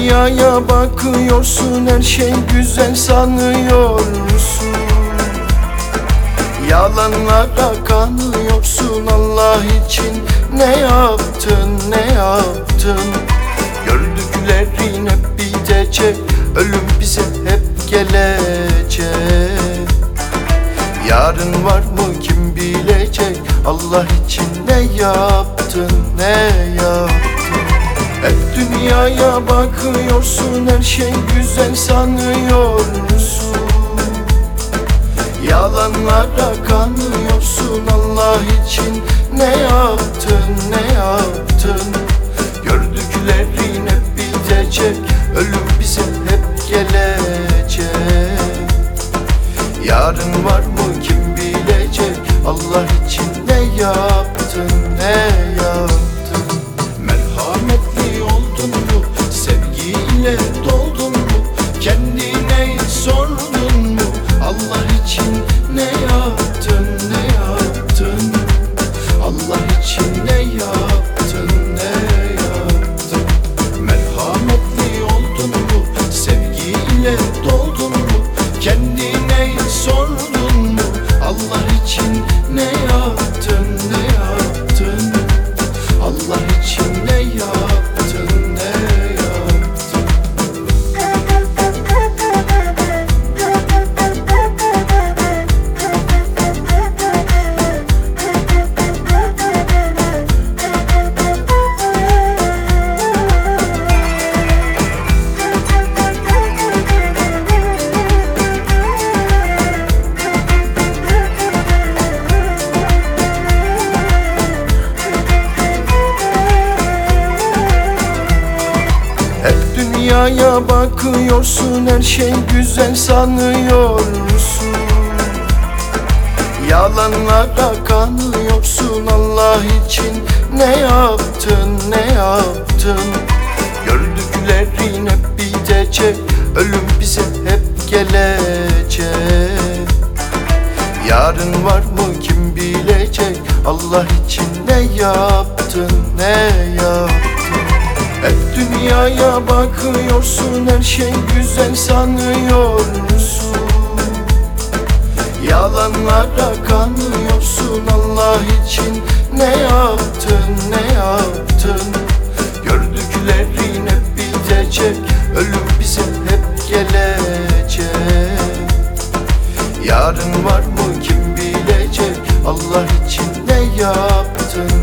Dünyaya bakıyorsun her şey güzel sanıyorsun Yalanlara kanıyorsun Allah için. Ne yaptın ne yaptın? Gördüklerin hep bitecek ölüm bize hep gelecek. Yarın var mı kim bilecek? Allah için ne yaptın ne yaptın dünyaya bakıyorsun her şey güzel sanıyorsun Yalanlara kanıyorsun Allah için ne yaptın ne yaptın? Gördüklerin hep bitecek ölüm bize hep gelecek. Yarın var mı kim bilecek Allah için sevgiyle doldun mu? Kendine sordun mu? Allah için ne yaptın ne dünyaya bakıyorsun her şey güzel sanıyorsun Yalanlara kanıyorsun Allah için. Ne yaptın ne yaptın? Gördüklerin hep bitecek ölüm bize hep gelecek. Yarın var mı kim bilecek? Allah için ne yaptın ne yaptın dünyaya bakıyorsun her şey güzel sanıyorsun Yalanlara kanıyorsun Allah için ne yaptın ne yaptın? Gördüklerin hep bitecek ölüm bize hep gelecek. Yarın var mı kim bilecek Allah için ne yaptın